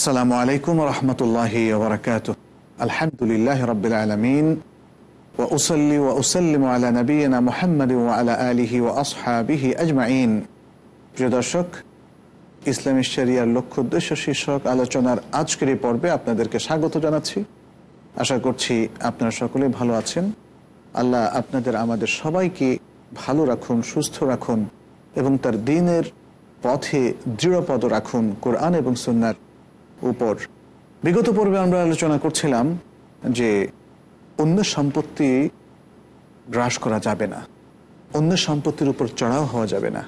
আসসালামু আলাইকুম রহমতুল্লাহ ওবরাকাত আলহামদুলিল্লাহ রবিল আলমিন। ও উসল্লি ও উসল্লিম আলা নবীনা মোহাম্মদ আলা আলিহি ও আসহাবিহি আজমাইন। প্রিয় দর্শক, ইসলামী শরিয়ার লক্ষ্য উদ্দেশ্য শীর্ষক আলোচনার আজকের এই পর্বে আপনাদেরকে স্বাগত জানাচ্ছি। আশা করছি আপনারা সকলে ভালো আছেন। আল্লাহ আপনাদের, আমাদের সবাইকে ভালো রাখুন, সুস্থ রাখুন এবং তার দিনের পথে দৃঢ়পদ রাখুন, কোরআন এবং সুন্নার উপর। বিগত পর্বে আমরা আলোচনা করছিলাম যে অন্য সম্পত্তি গ্রাস করা যাবে না, অন্য সম্পত্তির উপর চড়াও হওয়া যাবে না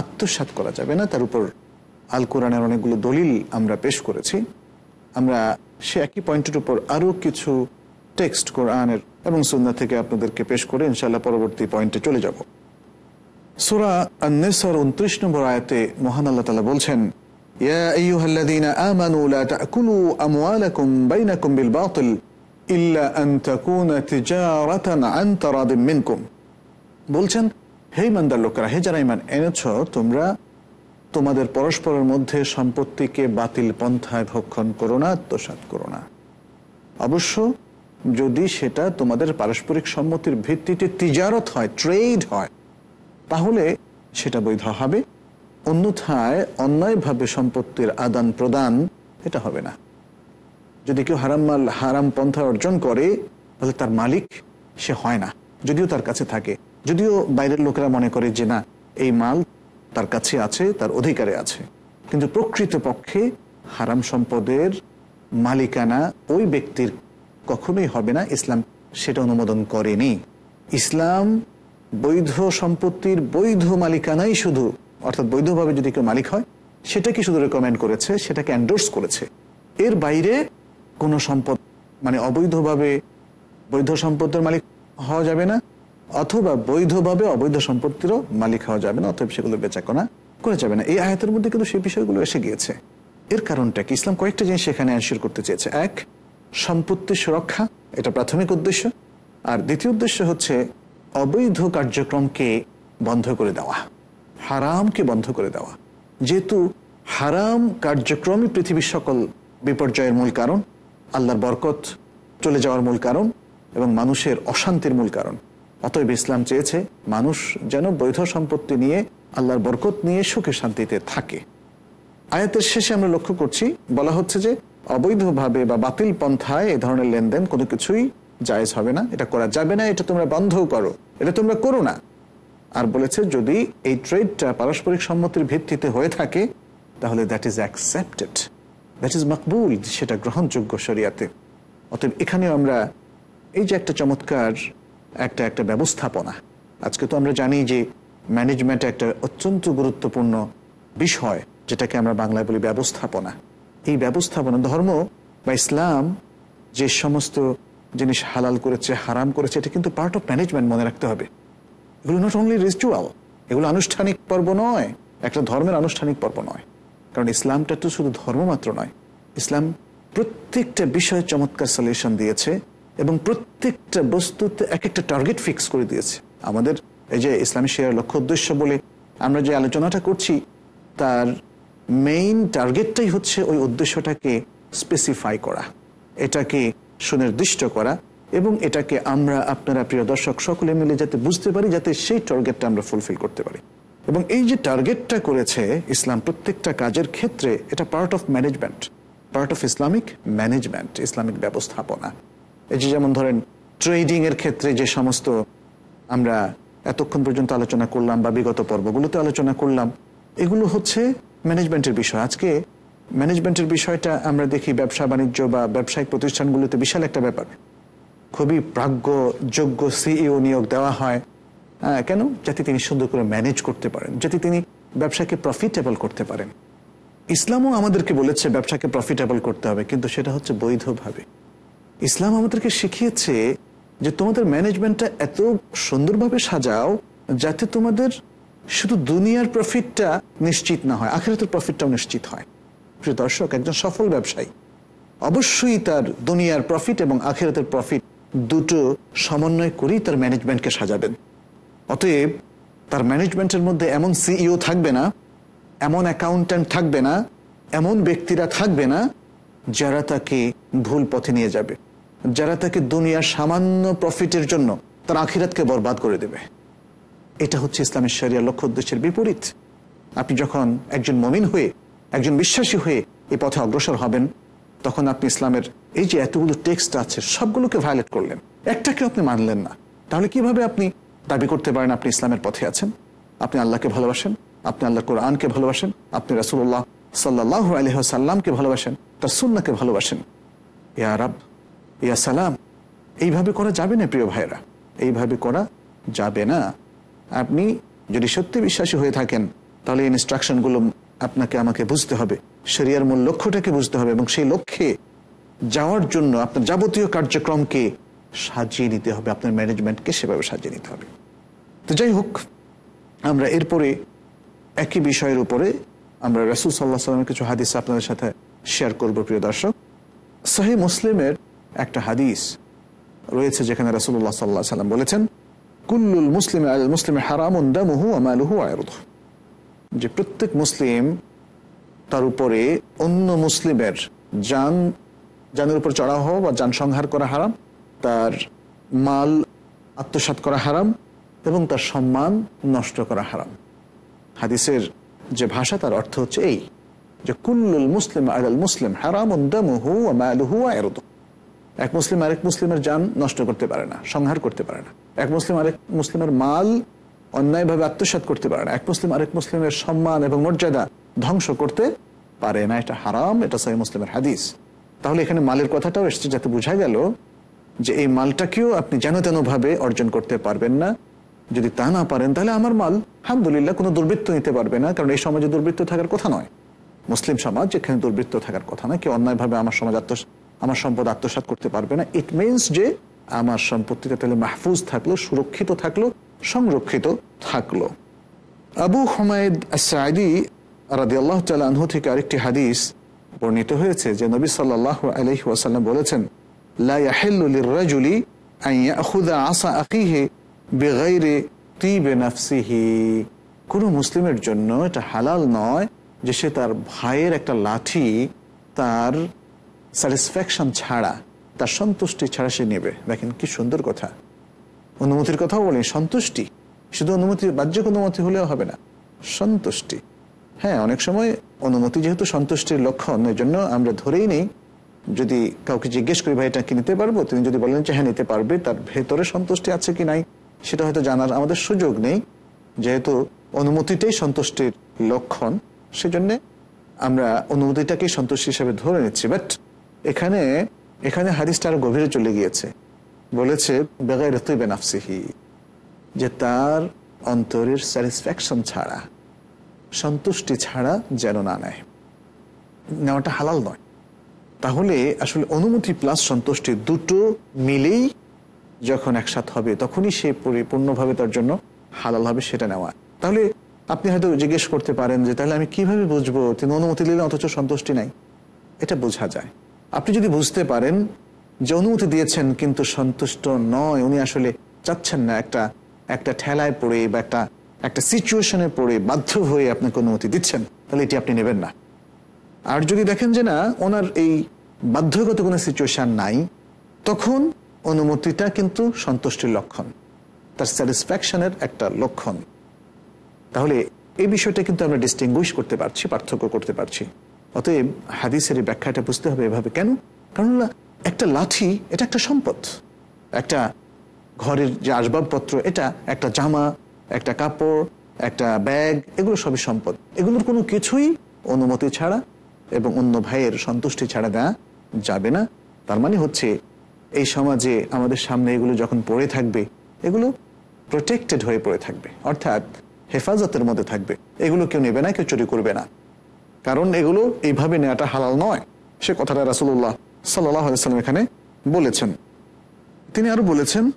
আত্মসাত করা যাবে না, তার উপর আল কোরআনের অনেকগুলো দলিল আমরা পেশ করেছি। আমরা সে একই পয়েন্টের উপর আরও কিছু টেক্সট কোরআনের এবং সুন্না থেকে আপনাদেরকে পেশ করে ইনশাল্লাহ পরবর্তী পয়েন্টে চলে যাব। সুরা আন্নেসর উনত্রিশ নম্বর আয়াতে মহান আল্লাহ তালা বলছেন يا أيها الذين آمنوا لا تأكلوا أموالكم بينكم بالباطل إلا أن تكون تجارة عن تراض منكم বলছেন হে ইমানদার লোকেরা হে যারা ইমান এনেছ তোমরা তোমাদের পরস্পরের মধ্যে সম্পত্তিকে বাতিল পন্থায় ভক্ষণ করো না আত্মসাত করো না অবশ্য যদি সেটা তোমাদের পারস্পরিক সম্মতির ভিত্তিতে তিজারত হয় ট্রেড হয় তাহলে সেটা বৈধ হবে অন্যথায় অন্যায়ভাবে সম্পত্তির আদান প্রদান এটা হবে না। যদি কেউ হারাম মাল, হারাম পন্থা অর্জন করে, তাহলে তার মালিক সে হয় না, যদিও তার কাছে থাকে। যদিও বাইরের লোকেরা মনে করে যে না, এই মাল তার কাছে আছে, তার অধিকারে আছে। কিন্তু প্রকৃত পক্ষে হারাম সম্পদের মালিকানা ওই ব্যক্তির কখনোই হবে না। ইসলাম সেটা অনুমোদন করেনি। ইসলাম বৈধ সম্পত্তির বৈধ মালিকানাই শুধু অর্থাৎ বৈধভাবে যদি কেউ মালিক হয় সেটাকে শুধু রেকমেন্ড করেছে? সেটাকে অ্যান্ডোর্স করেছে। এর বাইরে কোনো সম্পদ মানে অবৈধভাবে বৈধ সম্পদের মালিক হওয়া যাবে না, অথবা বৈধভাবে অবৈধ সম্পত্তিরও মালিক হওয়া যাবে না অথবা সেগুলো বেচাকেনা করা যাবে না। এই আয়াতের মধ্যে কিন্তু সেই বিষয়গুলো এসে গিয়েছে। এর কারণটা কি? ইসলাম কয়েকটা জিনিস সেখানে অ্যান্সার করতে চেয়েছে। এক, সম্পত্তি সুরক্ষা, এটা প্রাথমিক উদ্দেশ্য। আর দ্বিতীয় উদ্দেশ্য হচ্ছে অবৈধ কার্যক্রমকে বন্ধ করে দেওয়া। হারামকে বন্ধ করে দেওয়া। যেহেতু হারাম কার্যক্রমই পৃথিবীর সকল বিপর্যয়ের মূল কারণ, আল্লাহর বরকত চলে যাওয়ার মূল কারণ এবং মানুষের অশান্তির মূল কারণ। অতএব ইসলাম চেয়েছে মানুষ যেন বৈধ সম্পত্তি নিয়ে, আল্লাহর বরকত নিয়ে সুখে শান্তিতে থাকে। আয়াতের শেষে আমরা লক্ষ্য করছি, বলা হচ্ছে যে অবৈধভাবে বা বাতিল পন্থায় এ ধরনের লেনদেন কোনো কিছুই জায়েজ হবে না। এটা করা যাবে না, এটা তোমরা বন্ধও করো। এটা তোমরা করো না। আর বলেছে, যদি এই ট্রেডটা পারস্পরিক সম্মতির ভিত্তিতে হয়ে থাকে, তাহলে that is accepted that is Maqbool সেটা গ্রহণযোগ্য শরিয়াতে. অতএব এখানেও আমরা এই যে একটা চমৎকার একটা একটা ব্যবস্থাপনা, আজকে তো আমরা জানি যে ম্যানেজমেন্ট একটা অত্যন্ত গুরুত্বপূর্ণ বিষয়, যেটাকে আমরা বাংলায় বলি ব্যবস্থাপনা। এই ব্যবস্থাপনা, ধর্ম বা ইসলাম যে সমস্ত জিনিস হালাল করেছে, হারাম করেছে, এটা কিন্তু পার্ট অফ ম্যানেজমেন্ট মনে রাখতে হবে। এগুলো নট অনলি রিচুয়াল এগুলো আনুষ্ঠানিক পর্ব নয়, একটা ধর্মের আনুষ্ঠানিক পর্ব নয়। কারণ ইসলামটা তো শুধু ধর্ম মাত্র নয়। ইসলাম প্রত্যেকটা বিষয়ে চমৎকার সলিউশন দিয়েছে এবং প্রত্যেকটা বস্তুতে এক একটা টার্গেট ফিক্স করে দিয়েছে। আমাদের এই যে ইসলামী শেয়ার লক্ষ্য উদ্দেশ্য বলে আমরা যে আলোচনাটা করছি, তার মেইন টার্গেটটাই হচ্ছে ওই উদ্দেশ্যটাকে স্পেসিফাই করা। এটাকে সুনির্দিষ্ট করা। এবং এটাকে আমরা আপনারা প্রিয় দর্শক সকলে মিলে যাতে বুঝতে পারি, যাতে সেই টার্গেটটা আমরা ফুলফিল করতে পারি। এবং এই যে টার্গেটটা করেছে ইসলাম প্রত্যেকটা কাজের ক্ষেত্রে, এটা part of management part of Islamic management Islamic ব্যবস্থাপনা। এই যে যেমন ধরেন ট্রেডিং এর ক্ষেত্রে যে সমস্ত আমরা এতক্ষণ পর্যন্ত আলোচনা করলাম বা বিগত পর্বগুলোতে আলোচনা করলাম, এগুলো হচ্ছে ম্যানেজমেন্টের বিষয়। আজকে ম্যানেজমেন্টের বিষয়টা আমরা দেখি ব্যবসা বাণিজ্য বা ব্যবসায়িক প্রতিষ্ঠানগুলোতে বিশাল একটা ব্যাপার। খুবই প্রাজ্ঞ যোগ্য সিইও নিয়োগ দেওয়া হয়। হ্যাঁ, কেন? যাতে তিনি সুন্দর করে ম্যানেজ করতে পারেন যাতে তিনি ব্যবসাকে প্রফিটেবল করতে পারেন। ইসলামও আমাদেরকে বলেছে ব্যবসাকে প্রফিটেবল করতে হবে কিন্তু সেটা হচ্ছে বৈধভাবে। ইসলাম আমাদেরকে শিখিয়েছে যে তোমাদের ম্যানেজমেন্টটা এত সুন্দরভাবে সাজাও যাতে তোমাদের শুধু দুনিয়ার প্রফিটটা নিশ্চিত না হয় আখেরাতের প্রফিটটাও নিশ্চিত হয়। প্রিয় দর্শক একজন সফল ব্যবসায়ী অবশ্যই তার দুনিয়ার প্রফিট এবং আখেরাতের প্রফিট দুটো সমন্বয় করেই তার ম্যানেজমেন্টকে সাজাবেন। অতএব তার ম্যানেজমেন্টের মধ্যে এমন সিইও থাকবে না, এমন অ্যাকাউন্ট্যান্ট থাকবে না, এমন ব্যক্তিরা থাকবে না যারা তাকে ভুল পথে নিয়ে যাবে, যারা তাকে দুনিয়ার সামান্য প্রফিটের জন্য তার আখিরাতকে বরবাদ করে দেবে। এটা হচ্ছে ইসলামের শরিয়ার লক্ষ্য উদ্দেশ্যের বিপরীত। আপনি যখন একজন মমিন হয়ে, একজন বিশ্বাসী হয়ে এই পথে অগ্রসর হবেন তখন আপনি ইসলামের এই যে এতগুলো টেক্সট আছে, সবগুলোকে ভায়োলেট করলেন। একটাকে আপনি মানলেন না। তাহলে কীভাবে আপনি দাবি করতে পারেন আপনি ইসলামের পথে আছেন? আপনি আল্লাহকে ভালোবাসেন, আপনি আল্লাহ কোরআনকে ভালোবাসেন, আপনি রাসুল্লাহ সাল্লাহ আলহ্লামকে ভালোবাসেন, তার সুন্নাকে ভালোবাসেন। ইয়া রাব, ইয়া সালাম, এইভাবে করা যাবে না প্রিয় ভাইরা এইভাবে করা যাবে না। আপনি যদি সত্যি বিশ্বাসী হয়ে থাকেন, তাহলে ইনস্ট্রাকশনগুলো আপনাকে, আমাকে বুঝতে হবে। শরিয়ার মূল লক্ষ্যটাকে বুঝতে হবে এবং সেই লক্ষ্যে যাওয়ার জন্য আপনার যাবতীয় কার্যক্রমকে সাজিয়ে নিতে হবে, আপনার ম্যানেজমেন্টকে সেভাবে সাজিয়ে নিতে হবে। তো যাই হোক, আমরা এরপরে একই বিষয়ের উপরে আমরা রসুল সাল্লাহ সাল্লামের কিছু হাদিস আপনাদের সাথে শেয়ার করব, প্রিয় দর্শক। সাহি মুসলিমের একটা হাদিস রয়েছে যেখানে রসুল্লাহ সাল্লাহ সাল্লাম বলেছেন, কুল্লুল মুসলিম আল মুসলিম হারাম দামুহু আমালুহু যে প্রত্যেক মুসলিম তার উপরে অন্য মুসলিমের যান, যানের উপর চড়াও হওয়া বা যান সংহার করা হারাম, তার মাল আত্মসাত করা হারাম এবং তার সম্মান নষ্ট করা হারাম। হাদিসের যে ভাষা, তার অর্থ হচ্ছে এই যে, কুল্লুল মুসলিম আল মুসলিম হারাম এক মুসলিম আরেক মুসলিমের যান নষ্ট করতে পারে না, সংহার করতে পারে না। এক মুসলিম আরেক মুসলিমের মাল অন্যায়ভাবে আত্মসাত করতে পারে না। এক মুসলিম আরেক মুসলিমের সম্মান এবং মর্যাদা ধ্বংস করতে পারে না। এটা হারাম, এটা সাহি মুসলিমের হাদিস। তাহলে এখানে মালের কথাটাও এসছে যাতে বোঝা গেল যে এই মালটাকেও আপনি যেন তেন ভাবে অর্জন করতে পারবেন না। যদি তা না পারেন, তাহলে আমার মাল আলহামদুলিল্লাহ কোনো দুর্বৃত্ত নিতে পারবে না, কারণ এই সমাজে দুর্বৃত্ত থাকার কথা নয়। মুসলিম সমাজ যেখানে দুর্বৃত্ত থাকার কথা না, কেউ অন্যায়ভাবে আমার সমাজ আত্ম আমার সম্পদ আত্মসাত করতে পারবে না। ইট মিনস যে আমার সম্পত্তিটা তাহলে মাহফুজ থাকল, সুরক্ষিত থাকল সংরক্ষিত থাকল। আবু হুমায়দ সাইদি রাদি আল্লাহ আনহু থেকে আরেকটি হাদিস বর্ণিত হয়েছে যে নবী সাল্লাহ আলহি ওয়াসাল্লাম বলেছেন তিবে নাফসিহি। কোনো মুসলিমের জন্য এটা হালাল নয় যে সে তার ভাইয়ের একটা লাঠি তার স্যাটিসফ্যাকশন ছাড়া, তার সন্তুষ্টি ছাড়া সে নেবে। দেখেন কি সুন্দর কথা। অনুমতির কথাও বলি সন্তুষ্টি। শুধু অনুমতি, বাহ্যিক অনুমতি হলেও হবে না, সন্তুষ্টি। হ্যাঁ অনেক সময় অনুমতি যেহেতু সন্তুষ্টির লক্ষণ, এই জন্য আমরা ধরেই নেই, যদি কাউকে জিজ্ঞেস করি, ভাই, এটা কি নিতে পারব? তিনি যদি বলেন যে হ্যাঁ নিতে পারবে। তার ভেতরে সন্তুষ্টি আছে কি নাই, সেটা হয়তো জানার আমাদের সুযোগ নেই। যেহেতু অনুমতিটাই সন্তুষ্টির লক্ষণ, সেজন্যে আমরা অনুমতিটাকেই সন্তুষ্টি হিসাবে ধরে নিচ্ছি। বাট এখানে এখানে হাদিসটা আরও গভীরে চলে গিয়েছে। বলেছে বেগাই রতুই বেনাফসিহি যে তার অন্তরের স্যাটিসফ্যাকশন ছাড়া, সন্তুষ্টি ছাড়া যেন না নেয়। নেওয়াটা হালাল নয়। তাহলে আসলে অনুমতি প্লাস সন্তুষ্টি দুটো মিলেই যখন একসাথ হবে, তখনই সে পরিপূর্ণভাবে তার জন্য হালাল হবে সেটা নেওয়া। তাহলে আপনি হয়তো জিজ্ঞেস করতে পারেন যে, তাহলে আমি কীভাবে বুঝব? তিনি অনুমতি দিলেন অথচ সন্তুষ্টি নাই? এটা বোঝা যায়। আপনি যদি বুঝতে পারেন যে অনুমতি দিয়েছেন, কিন্তু সন্তুষ্ট নয়। উনি আসলে চাচ্ছেন না একটা একটা ঠেলায় পড়ে বা একটা একটা সিচুয়েশনে পড়ে বাধ্য হয়ে আপনাকে অনুমতি দিচ্ছেন। তাহলে এটি আপনি নেবেন না। আর যদি দেখেন যে না, ওনার এই বাধ্যগত কোনো সিচুয়েশন নাই, তখন অনুমতিটা কিন্তু সন্তুষ্টির লক্ষণ, তার স্যাটিসফ্যাকশনের একটা লক্ষণ। তাহলে এই বিষয়টা কিন্তু আমরা ডিস্টিংগুইশ করতে পারছি, পার্থক্য করতে পারছি। অতএব হাদিসের এই ব্যাখ্যাটা বুঝতে হবে এভাবে। কেন? কারণ একটা লাঠি, এটা একটা সম্পদ। একটা ঘরের যে আসবাবপত্র, এটা একটা জামা, একটা কাপড়, একটা ব্যাগ, এগুলো সবই সম্পদ। এগুলোর কোনো কিছুই অনুমতি ছাড়া এবং অন্য ভাইয়ের সন্তুষ্টি ছাড়া দেওয়া যাবে না। তার মানে হচ্ছে, এই সমাজে আমাদের সামনে এগুলো যখন পড়ে থাকবে, এগুলো প্রোটেক্টেড হয়ে পড়ে থাকবে। অর্থাৎ হেফাজতের মধ্যে থাকবে। এগুলো কেউ নেবে না, কেউ চুরি করবে না। কারণ এগুলো এইভাবে নেওয়াটা হালাল নয়। সে কথাটা রাসুল্লাহ সাল্লাম এখানে বলেছেন। তিনি আরও বলেছেন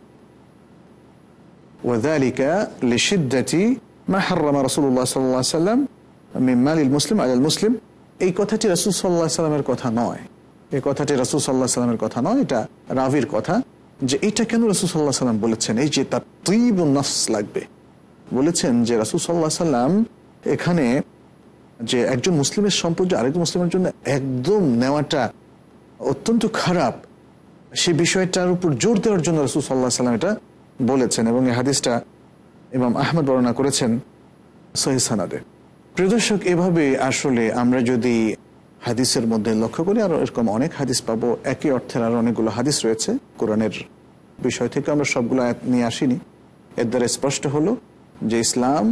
মুসলিম এই কথাটি সাল্লাহ সাল্লামের কথা নয়। এই কথাটি সাল্লাহ সাল্লামের কথা নয়, এটা রাভির কথা যে এটা কেন সাল্লাহ সাল্লাম বলেছেন? এই যে তার তৈব নফস লাগবে। বলেছেন যে রাসুল সাল্লাহ সাল্লাম এখানে যে একজন মুসলিমের সম্পর্কে আরেকজন মুসলিমের জন্য একদম নেওয়াটা অত্যন্ত খারাপ সে বিষয়টার উপর জোর দেওয়ার জন্য রসুল সাল্লাহ সাল্লাম এটা বলেছেন এবং এই হাদিসটা ইমাম আহমদ বর্ণনা করেছেন সহিসানাদে প্রিয় দর্শক, এভাবে আসলে আমরা যদি হাদিসের মধ্যে লক্ষ্য করি, আর এরকম অনেক হাদিস পাবো। একই অর্থের আর অনেকগুলো হাদিস রয়েছে। কোরআনের বিষয় থেকে আমরা সবগুলো নিয়ে আসিনি। এর দ্বারা স্পষ্ট হলো যে ইসলাম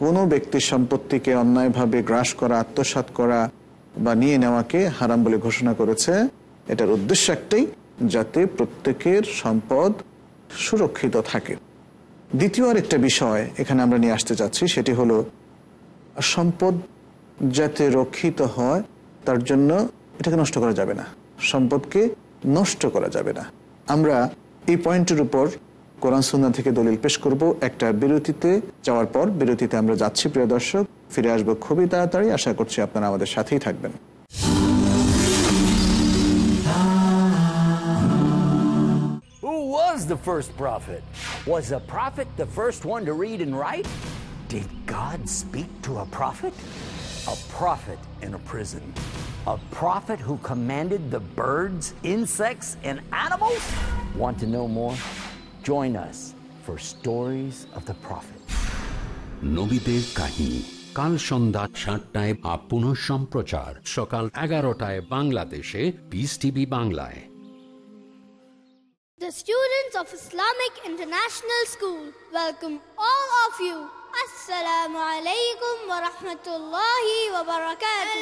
কোনো ব্যক্তির সম্পত্তিকে অন্যায়ভাবে গ্রাস করা আত্মসাত করা বা নিয়ে নেওয়াকে হারাম বলে ঘোষণা করেছে। এটার উদ্দেশ্য একটাই, যাতে প্রত্যেকের সম্পদ সুরক্ষিত থাকে। দ্বিতীয় আর একটা বিষয় এখানে আমরা নিয়ে আসতে চাচ্ছি, সেটি হলো সম্পদ যাতে রক্ষিত হয়, তার জন্য এটাকে নষ্ট করা যাবে না। সম্পদকে নষ্ট করা যাবে না। আমরা এই পয়েন্টের উপর কোরআন সুন্না থেকে দলিল পেশ করব একটা বিরতিতে যাওয়ার পর বিরতিতে আমরা যাচ্ছি প্রিয় দর্শক ফিরে আসব খুবই তাড়াতাড়ি আশা করছি আপনারা আমাদের সাথেই থাকবেন Who was the first prophet? Was a prophet the first one to read and write? Did God speak to a prophet? A prophet in a prison. A prophet who commanded the birds, insects, and animals? Want to know more? Join us for Stories of the Prophet. নবীদের কাহিনী কাল সন্ধ্যা সাতটায় আপন সম্প্রচার সকাল এগারোটায় বাংলাদেশে piece TV বাংলায় The students of Islamic International School welcome all of you. Assalamu alaikum wa rahmatullahi wa barakatuh.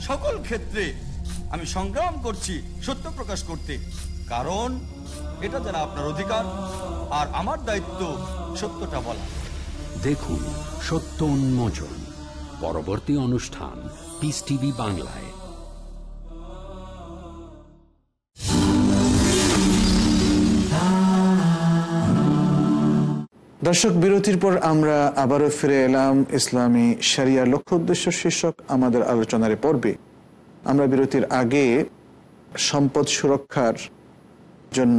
সকল ক্ষেত্রে আমি সংগ্রাম করছি, সত্য প্রকাশ করতে। কারণ এটা যেন আপনার অধিকার আর আমার দায়িত্ব সত্যটা বলা। দেখুন, সত্য উন্মোচন। পরবর্তী অনুষ্ঠান পিস টিভি বাংলায়। দর্শক, বিরতির পর আমরা আবারও ফিরে এলাম ইসলামী শরিয়ার লক্ষ্য উদ্দেশ্য শীর্ষক আমাদের আলোচনার পর্বে। আমরা বিরতির আগে সম্পদ সুরক্ষার জন্য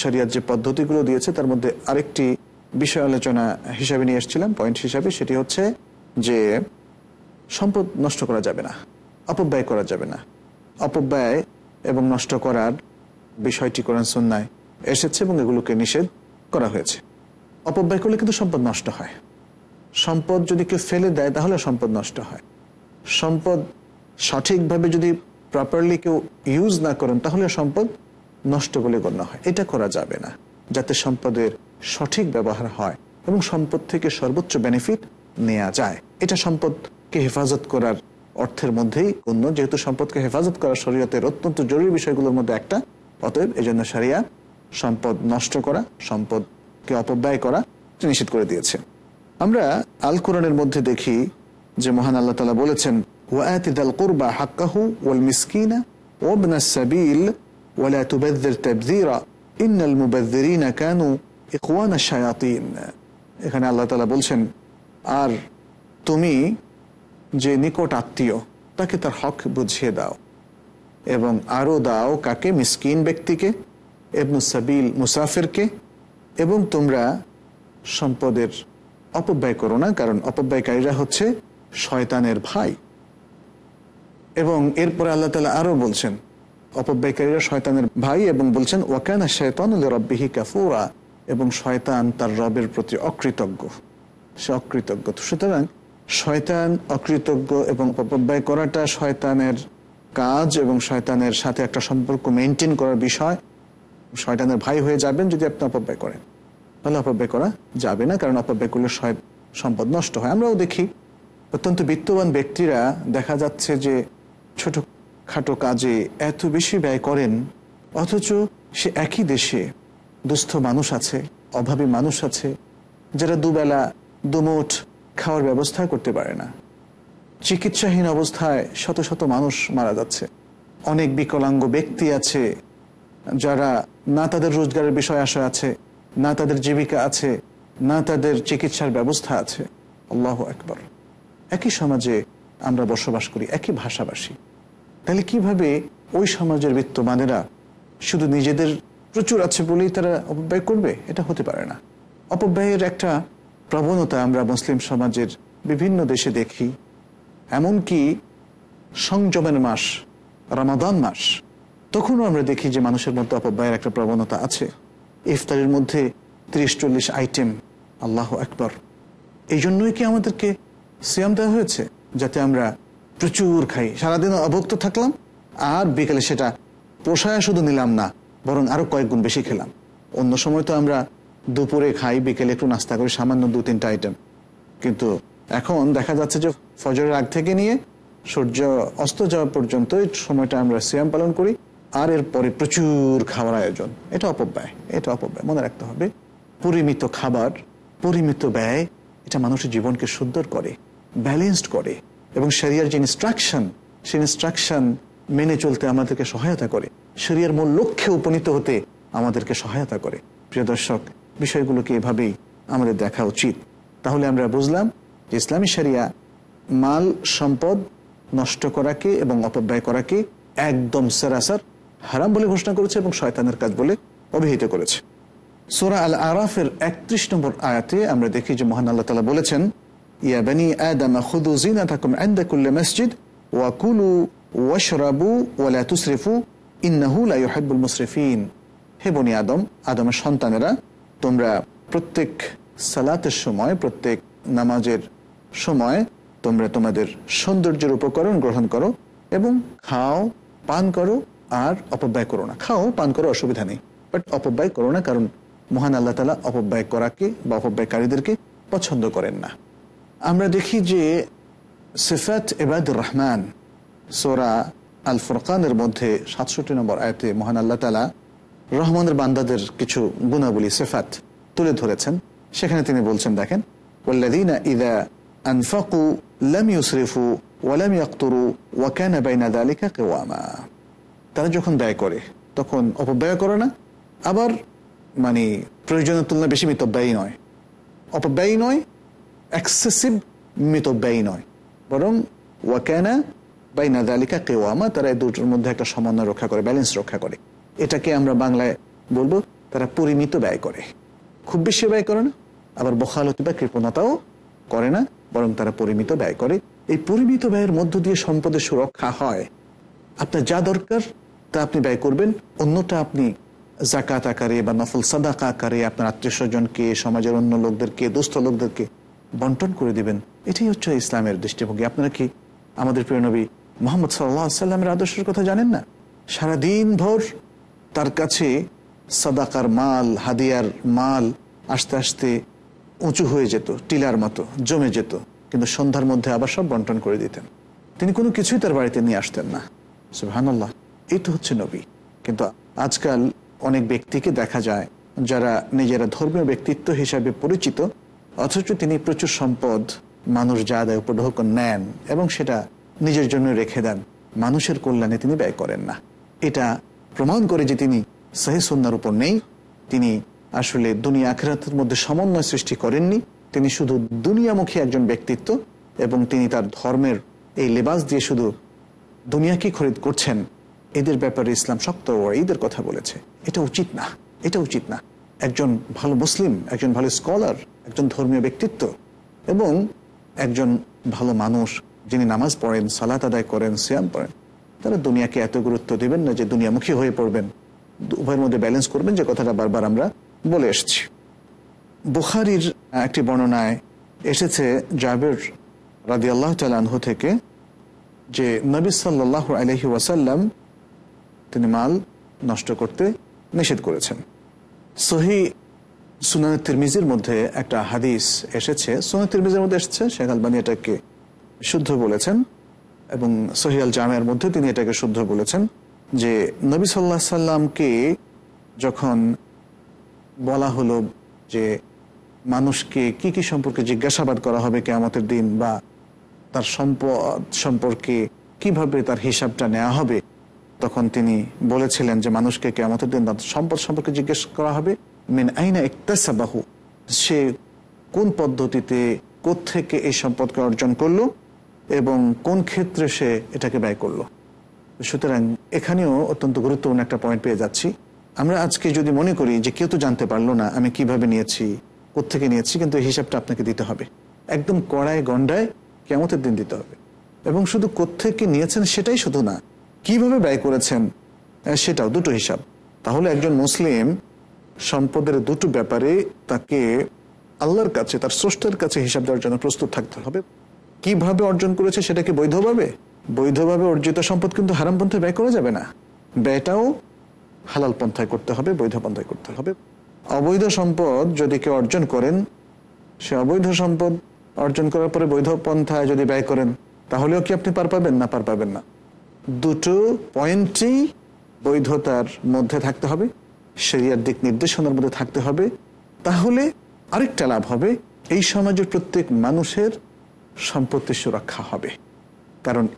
শরিয়ার যে পদ্ধতিগুলো দিয়েছে, তার মধ্যে আরেকটি বিষয় আলোচনা হিসাবে নিয়ে এসেছিলাম। পয়েন্ট হিসাবে সেটি হচ্ছে যে সম্পদ নষ্ট করা যাবে না, অপব্যয় করা যাবে না। অপব্যয় এবং নষ্ট করার বিষয়টি কোরআন সন্ন্যায় এসেছে এবং এগুলোকে নিষেধ করা হয়েছে। অপব্যয় করলে কিন্তু সম্পদ নষ্ট হয়। সম্পদ যদি কেউ ফেলে দেয়, তাহলে সম্পদ নষ্ট হয়। সম্পদ সঠিকভাবে যদি প্রপারলি কেউ ইউজ না করেন, তাহলে সম্পদ নষ্ট বলে গণ্য হয়। এটা করা যাবে না। যাতে সম্পদের সঠিক ব্যবহার হয় এবং সম্পদ থেকে সর্বোচ্চ বেনিফিট নেওয়া যায়। এটা সম্পদকে হেফাজত করার অর্থের মধ্যেই গণ্য। যেহেতু সম্পদকে হেফাজত করা শরীয়তের অত্যন্ত জরুরি বিষয়গুলোর মধ্যে একটা, অতএব এই জন্য সারিয়া সম্পদ নষ্ট করা সম্পদকে অপব্যয় করা নিষেধ করে দিয়েছে। আমরা আল কোরআনের মধ্যে দেখি যে মহান আল্লাহ তালা বলেছেন ওয়াতি দাল কুরবা হাক্কাহু ওয়াল মিসকিনা ওয়াবনা সাবিল ওয়ালা তুবাদ্দির এখানে আল্লাহ তালা বলছেন, আর তুমি যে নিকট আত্মীয়, তাকে তার হক বুঝিয়ে দাও এবং আরও দাও কাকে? মিসকিন ব্যক্তিকে এবনু সাবিল মুসাফিরকে এবং তোমরা সম্পদের অপব্যয় করো না, কারণ অপব্যয়কারীরা হচ্ছে শয়তানের ভাই। এবং এরপরে আল্লাহ তালা আরও বলছেন, অপব্যয়কারীরা শয়তানের ভাই এবং বলছেন, ওয়াকানা শয়তান রব্বিহি কাফুরা এবং শয়তান তার রবের প্রতি অকৃতজ্ঞ। সে অকৃতজ্ঞ। সুতরাং শয়তান অকৃতজ্ঞ এবং অপব্যয় করাটা শয়তানের কাজ এবং শয়তানের সাথে একটা সম্পর্ক মেনটেন করার বিষয়। শয়তানের ভাই হয়ে যাবেন যদি আপনি অপব্যয় করেন। তাহলে অপব্যয় করা যাবে না, কারণ অপব্যয় করলে সম্পদ নষ্ট হয়। আমরাও দেখি, অত্যন্ত বিত্তবান ব্যক্তিরা দেখা যাচ্ছে যে ছোট খাটো কাজে এত বেশি ব্যয় করেন, অথচ সে একই দেশে দুস্থ মানুষ আছে, অভাবী মানুষ আছে, যারা দুবেলা, দুমুঠ খাওয়ার ব্যবস্থা করতে পারে না। চিকিৎসাহীন অবস্থায় শত শত মানুষ মারা যাচ্ছে। অনেক বিকলাঙ্গ ব্যক্তি আছে যারা না তাদের রোজগারের বিষয় আশা আছে, না তাদের জীবিকা আছে, না তাদের চিকিৎসার ব্যবস্থা আছে। আল্লাহ একবার একই সমাজে আমরা বসবাস করি, একই ভাষাভাষী। তাহলে কীভাবে ওই সমাজের বিত্তমানেরা শুধু নিজেদের প্রচুর আছে বলেই তারা অপব্যয় করবে? এটা হতে পারে না। অপব্যয়ের একটা প্রবণতা আমরা মুসলিম সমাজের বিভিন্ন দেশে দেখি। এমনকি সংযমের মাস, রমাদান মাস তখনও আমরা দেখি যে মানুষের মধ্যে অপব্যয়ের একটা প্রবণতা আছে। ইফতারের মধ্যে ত্রিশ, চল্লিশ আইটেম, আল্লাহ একবার এই জন্যই কি আমাদেরকে সিয়াম দেওয়া হয়েছে? যাতে আমরা প্রচুর খাই। সারাদিন অভুক্ত থাকলাম, আর বিকেলে সেটা পোষায় শুধু নিলাম না, বরং আরও কয়েক গুণ বেশি খেলাম। অন্য সময় তো আমরা দুপুরে খাই, বিকেলে একটু নাস্তা করি, সামান্য দু, তিনটা আইটেম। কিন্তু এখন দেখা যাচ্ছে যে ফজরের আগ থেকে নিয়ে সূর্য অস্ত যাওয়া পর্যন্ত এই সময়টা আমরা সিয়াম পালন করি। আর এরপরে প্রচুর খাওয়ার আয়োজন। এটা অপব্যয় এটা অপব্যয়। মনে রাখতে হবে, পরিমিত খাবার, পরিমিত ব্যয়, এটা মানুষের জীবনকে সুন্দর করে ব্যালেন্সড করে এবং শরিয়ার যে ইনস্ট্রাকশন সেই ইনস্ট্রাকশন মেনে চলতে আমাদেরকে সহায়তা করে। শরিয়ার মূল লক্ষ্যে উপনীত হতে আমাদেরকে সহায়তা করে। প্রিয় দর্শক, বিষয়গুলোকে এভাবেই আমাদের দেখা উচিত। তাহলে আমরা বুঝলাম যে ইসলামী শরিয়া মাল, সম্পদ নষ্ট করাকে এবং অপব্যয় করাকে একদম সেরাসার হারাম বলে ঘোষণা করেছে এবং শয়তানের কাজ বলে অভিহিত করেছে। সোরা আল আরাফের একত্রিশ নম্বর আয়াতে আমরা দেখি যে মহান আল্লাহ তালা বলেছেন, ইয়া বানি আদামা খুদু জিনাতাকুম ইনদা মসজিদ ওয়া কুলু ওয়াশরাবু ওয়া লা তুসরিফু, ইন্নাহু লা ইউহিব্বুল মুসরিফিন। হে বনি আদম, আদমের সন্তানেরা, তোমরা প্রত্যেক সালাতের সময়, প্রত্যেক নামাজের সময় তোমরা তোমাদের সৌন্দর্যের উপকরণ গ্রহণ করো এবং খাও, পান করো আর অপব্যয় করো না। খাও, পান করো, অসুবিধা নেই। বাট অপব্যয় করো না কারণ মহান আল্লাহ তালা অপব্যয় করাকে বা অপব্যয়কারীদেরকে পছন্দ করেন না। আমরা দেখি যে সিফাত এবাদ রহমান সোরা আল ফোরকানের মধ্যে সাতষট্টি নম্বর আয়তে মহান আল্লাহ তালা রহমানের বান্দাদের কিছু গুণাবলী, সেফাত তুলে ধরেছেন। সেখানে তিনি বলছেন, দেখেন ওল্লাদিনা ইদা আনফাকু ওয়ালাম ওয়াকানা বাইনা দালিকা তারা যখন ব্যয় করে, তখন অপব্যয় করে না। আবার মানে প্রয়োজনের তুলনায় বেশি মিতব্যয়ী নয়। অপব্যয়ী নয় এক্সেসিভ মিতব্যয়ী নয়। বরং, ওয়াকানা বাই নাদালিকা কেওয়ামা, তারা এই দুটোর মধ্যে একটা সমন্বয় রক্ষা করে ব্যালেন্স রক্ষা করে। এটাকে আমরা বাংলায় বলব, তারা পরিমিত ব্যয় করে। খুব বেশি ব্যয় করে না, আবার বখালতি বা কৃপণতাও করে না, বরং তারা পরিমিত ব্যয় করে। এই পরিমিত ব্যয়ের মধ্য দিয়ে সম্পদের সুরক্ষা হয়। আপনার যা দরকার তা আপনি ব্যয় করবেন, অন্যটা আপনি জাকাত আকারে বা নফল সাদাকা আকারে আপনার আত্মীয় স্বজনকে, সমাজের অন্য লোকদেরকে, দুস্থ লোকদেরকে বন্টন করে দিবেন। এটাই হচ্ছে ইসলামের দৃষ্টিভঙ্গি। আপনারা কি আমাদের প্রিয় নবী মোহাম্মদ সাল্লাহ সাল্লামের আদর্শের কথা জানেন না? সারাদিন ভোর তার কাছে সাদাকার মাল, হাদিয়ার মাল আস্তে আস্তে উঁচু হয়ে যেত, টিলার মতো, জমে যেত। কিন্তু সন্ধ্যার মধ্যে আবার সব বন্টন করে দিতেন। তিনি কোনো কিছুই তার বাড়িতে নিয়ে আসতেন না। সুবহানাল্লাহ। তো হচ্ছে নবী। কিন্তু আজকাল অনেক ব্যক্তিকে দেখা যায় যারা নিজেরা ধর্মীয় ব্যক্তিত্ব হিসাবে পরিচিত, অথচ তিনি প্রচুর সম্পদ, মানুষ যা দেয় উপঢৌক নেন এবং সেটা নিজের জন্য রেখে দেন, মানুষের কল্যাণে তিনি ব্যয় করেন না। এটা প্রমাণ করে যে তিনি সহিসন্নার উপর নেই, তিনি আসলে দুনিয়া আখেরাতের মধ্যে সমন্বয় সৃষ্টি করেননি, তিনি শুধু দুনিয়ামুখী একজন ব্যক্তিত্ব এবং তিনি তার ধর্মের এই লেবাস দিয়ে শুধু দুনিয়াকে খরিদ করছেন। এদের ব্যাপারে ইসলাম শক্ত ও ঈদের কথা বলেছে। এটা উচিত না, এটা উচিত না। একজন ভালো মুসলিম, একজন ভালো স্কলার, একজন ধর্মীয় ব্যক্তিত্ব এবং একজন ভালো মানুষ যিনি নামাজ পড়েন, সালাত আদায় করেন, সিয়াম পড়েন তারা দুনিয়াকে এত গুরুত্ব দেবেন না যে দুনিয়ামুখী হয়ে পড়বেন। উভয়ের মধ্যে ব্যালেন্স করবেন যে কথাটা বারবার আমরা বলে এসছি। বুখারির একটি বর্ণনায় এসেছে জাবের রাদি আল্লাহ তালাহ থেকে যে নবী সাল্লাহ আলহি ওয়াসাল্লাম তিনি মাল নষ্ট করতে নিষেধ করেছেন। সহি সুনান তিরমিজির মধ্যে একটা হাদিস এসেছে। সুনান তিরমিজের মধ্যে এসেছে, শেখ আলবানি এটাকে শুদ্ধ বলেছেন এবং সহিয়াল জামের মধ্যে তিনি এটাকে শুদ্ধ বলেছেন যে নবী সাল্লাহ সাল্লামকে যখন বলা হলো যে মানুষকে কি কি সম্পর্কে জিজ্ঞাসাবাদ করা হবে কেয়ামতের দিন বা তার সম্পদ সম্পর্কে কীভাবে তার হিসাবটা নেওয়া হবে তখন তিনি বলেছিলেন যে মানুষকে কেয়ামতের দিন সম্পদ সম্পর্কে জিজ্ঞেস করা হবে, মেন আইনা একতাসাবাহু সে কোন পদ্ধতিতে থেকে এই সম্পদকে অর্জন করল এবং কোন ক্ষেত্রে সে এটাকে ব্যয় করল? সুতরাং এখানেও অত্যন্ত গুরুত্বপূর্ণ একটা পয়েন্ট পেয়ে যাচ্ছি। আমরা আজকে যদি মনে করি যে কেউ তো জানতে পারল না আমি কীভাবে নিয়েছি কোথেকে নিয়েছি, কিন্তু এই হিসাবটা আপনাকে দিতে হবে। একদম কড়ায় গন্ডায় কেমতের দিন দিতে হবে। এবং শুধু কোথেকে নিয়েছেন সেটাই শুধু না কীভাবে ব্যয় করেছেন? সেটাও দুটো হিসাব। তাহলে একজন মুসলিম সম্পদের দুটো ব্যাপারে তাকে আল্লাহর কাছে, তার স্রষ্টার কাছে হিসাব দেওয়ার জন্য প্রস্তুত থাকতে হবে। কীভাবে অর্জন করেছে সেটা কি বৈধভাবে? বৈধভাবে অর্জিত সম্পদ কিন্তু হারাম পন্থায় ব্যয় করা যাবে না। ব্যয়টাও হালাল পন্থায় করতে হবে, বৈধ পন্থায় করতে হবে। অবৈধ সম্পদ যদি কেউ অর্জন করেন, সে অবৈধ সম্পদ অর্জন করার পরে বৈধ পন্থায় যদি ব্যয় করেন, তাহলেও কি আপনি পার পাবেন না পার পাবেন না? দুটো পয়েন্টই বৈধতার মধ্যে থাকতে হবে সেরিয়ার দিক নির্দেশনার মধ্যে থাকতে হবে। তাহলে আরেকটা লাভ হবে, এই সমাজের প্রত্যেক মানুষের সম্পত্তির সুরক্ষা হবে। কারণ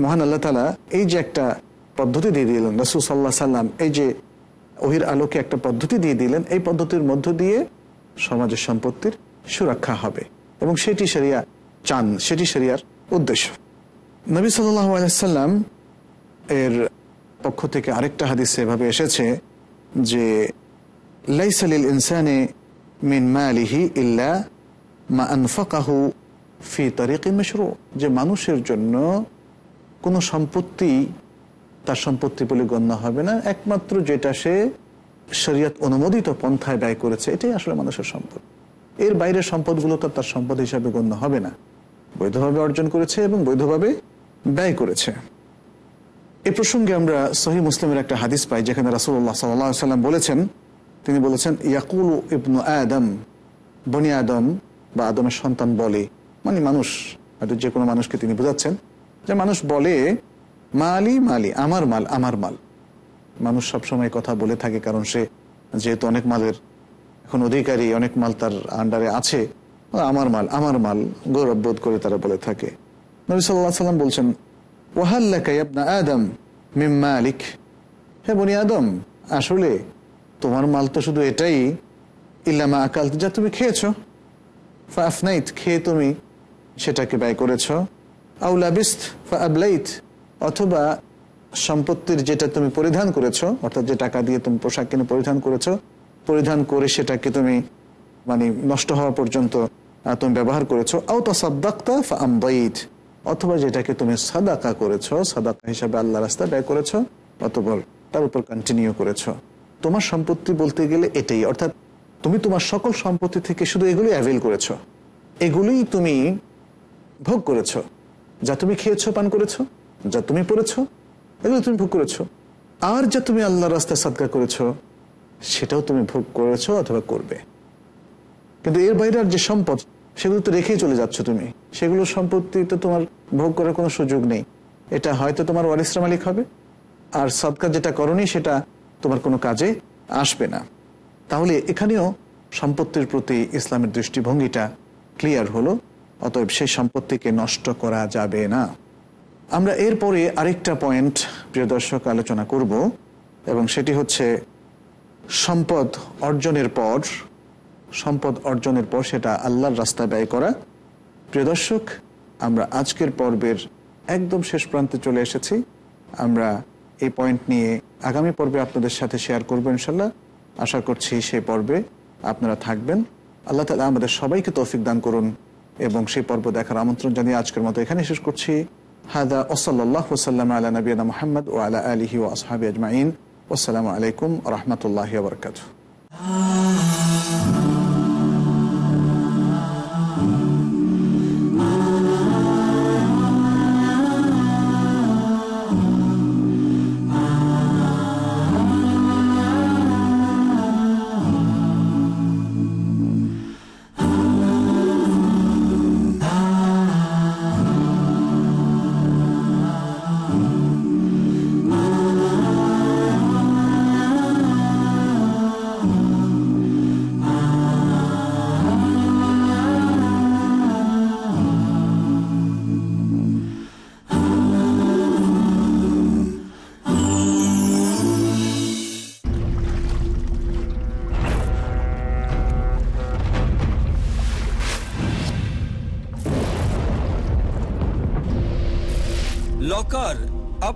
মহান আল্লাহ তালা এই যে একটা পদ্ধতি দিয়ে দিলেন, রসুল সাল্লাহ সাল্লাম এই যে ওহির আলোকে একটা পদ্ধতি দিয়ে দিলেন, এই পদ্ধতির মধ্য দিয়ে সমাজের সম্পত্তির সুরক্ষা হবে এবং সেটি সেরিয়া চান, সেটি সেরিয়ার উদ্দেশ্য। নবী আলাইসাল্লাম এর পক্ষ থেকে আরেকটা হাদিস এভাবে এসেছে যে লাইসালিল ইনসানে মিন মালিহি ইল্লা মা আনফাকাহু ফি তারিকিন মেশরু. যে মানুষের জন্য কোনো সম্পত্তি, তার সম্পত্তি বলে গণ্য হবে না। একমাত্র যেটা সে শরিয়ত অনুমোদিত পন্থায় ব্যয় করেছে, এটাই আসলে মানুষের সম্পদ। এর বাইরের সম্পদগুলো তো তার সম্পদ হিসাবে গণ্য হবে না। বৈধভাবে অর্জন করেছে এবং বৈধভাবে ব্যয় করেছে। এ প্রসঙ্গে আমরা সহি মুসলিমের একটা হাদিস পাই, যেখানে রাসুল্লাহ সাল্লাম বলেছেন, তিনি বলেছেন, ইয়াকুল ইবনু আদম বনি আদম বা আদমের সন্তান বলে মানে মানুষ হয়তো যে কোনো মানুষকে তিনি বোঝাচ্ছেন যে মানুষ বলে, মালি মালি, আমার মাল আমার মাল। মানুষ সবসময় কথা বলে থাকে, কারণ সে যেহেতু অনেক মালের এখন অধিকারী, অনেক মাল তার আন্ডারে আছে, আমার মাল আমার মাল গৌরব বোধ করে তারা বলে থাকে। নবী সাল্লাহ সাল্লাম বলছেন ওয়াহাল্লাকাইবনা আদম মিম্মা আলিক হে বনি আদম, আসলে তোমার মাল তো শুধু এটাই ইল্লামা আকাল যা তুমি খেয়েছ। ফাফনাইত খেয়ে তুমি সেটাকে ব্যয় করেছ। আউলাবিস্ত ফা আবলাইত, অথবা সম্পত্তির যেটা তুমি পরিধান করেছ, অর্থাৎ যে টাকা দিয়ে তুমি পোশাক কিনে পরিধান করেছ, পরিধান করে সেটাকে তুমি মানে নষ্ট হওয়া পর্যন্ত তুমি ব্যবহার করেছ। আও তা সাদ্দাক্তা ফা আমদাইত। অথবা যেটাকে তুমি সাদাকা করেছ, সাদাকা হিসাবে আল্লাহ রাস্তা ব্যয় করেছ অতপর তার উপর কন্টিনিউ করেছ। তোমার সম্পত্তি বলতে গেলে এটাই, অর্থাৎ তুমি তোমার সকল সম্পত্তি থেকে শুধু এগুলি অ্যাভেল করেছ। এগুলোই তুমি ভোগ করেছ। যা তুমি খেয়েছো, পান করেছ, যা তুমি পড়েছ, এগুলো তুমি ভোগ করেছ। আর যা তুমি আল্লাহ রাস্তায় সাদকা করেছ, সেটাও তুমি ভোগ করেছ অথবা করবে। কিন্তু এর বাইরে আর যে সম্পদ, সেগুলো তো রেখেই চলে যাচ্ছ তুমি। সেগুলো সম্পত্তি তো তোমার ভোগ করার কোনো সুযোগ নেই। এটা হয়তো তোমার ওয়ারিসরা মালিক হবে, আর সৎকার যেটা করনি সেটা তোমার কোনো কাজে আসবে না। তাহলে এখানেও সম্পত্তির প্রতি ইসলামের দৃষ্টিভঙ্গিটা ক্লিয়ার হলো, অতএব সেই সম্পত্তিকে নষ্ট করা যাবে না। আমরা এরপরে আরেকটা পয়েন্ট, প্রিয় দর্শক, আলোচনা করব, এবং সেটি হচ্ছে সম্পদ অর্জনের পর, সম্পদ অর্জনের পর সেটা আল্লাহর রাস্তায় ব্যয় করা। প্রিয় দর্শক আমরা আজকের পর্বের একদম শেষ প্রান্তে চলে এসেছি। আমরা এই পয়েন্ট নিয়ে আগামী পর্বে আপনাদের সাথে শেয়ার করব ইনশাল্লাহ আশা করছি সেই পর্বে আপনারা থাকবেন। আল্লাহ তালা আমাদের সবাইকে তৌফিক দান করুন এবং সেই পর্ব দেখার আমন্ত্রণ জানিয়ে আজকের মতো এখানে শেষ করছি। হাদা ওসল্লাহ ওসাল্লাম আলা নবীনা মোহাম্মদ ও আলা আলহি ও আসহাবি আজমাইন। আসসালামু আলাইকুম রহমতুল্লাহ বরকাত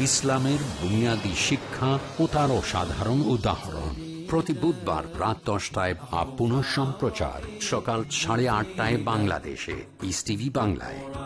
ইসলামের বুনিয়াদী শিক্ষা ও তার সাধারণ উদাহরণ। প্রতি বুধবার রাত দশটায় বা পুনঃ সম্প্রচার সকাল সাড়ে আটটায় বাংলাদেশে ইস টিভি বাংলায়।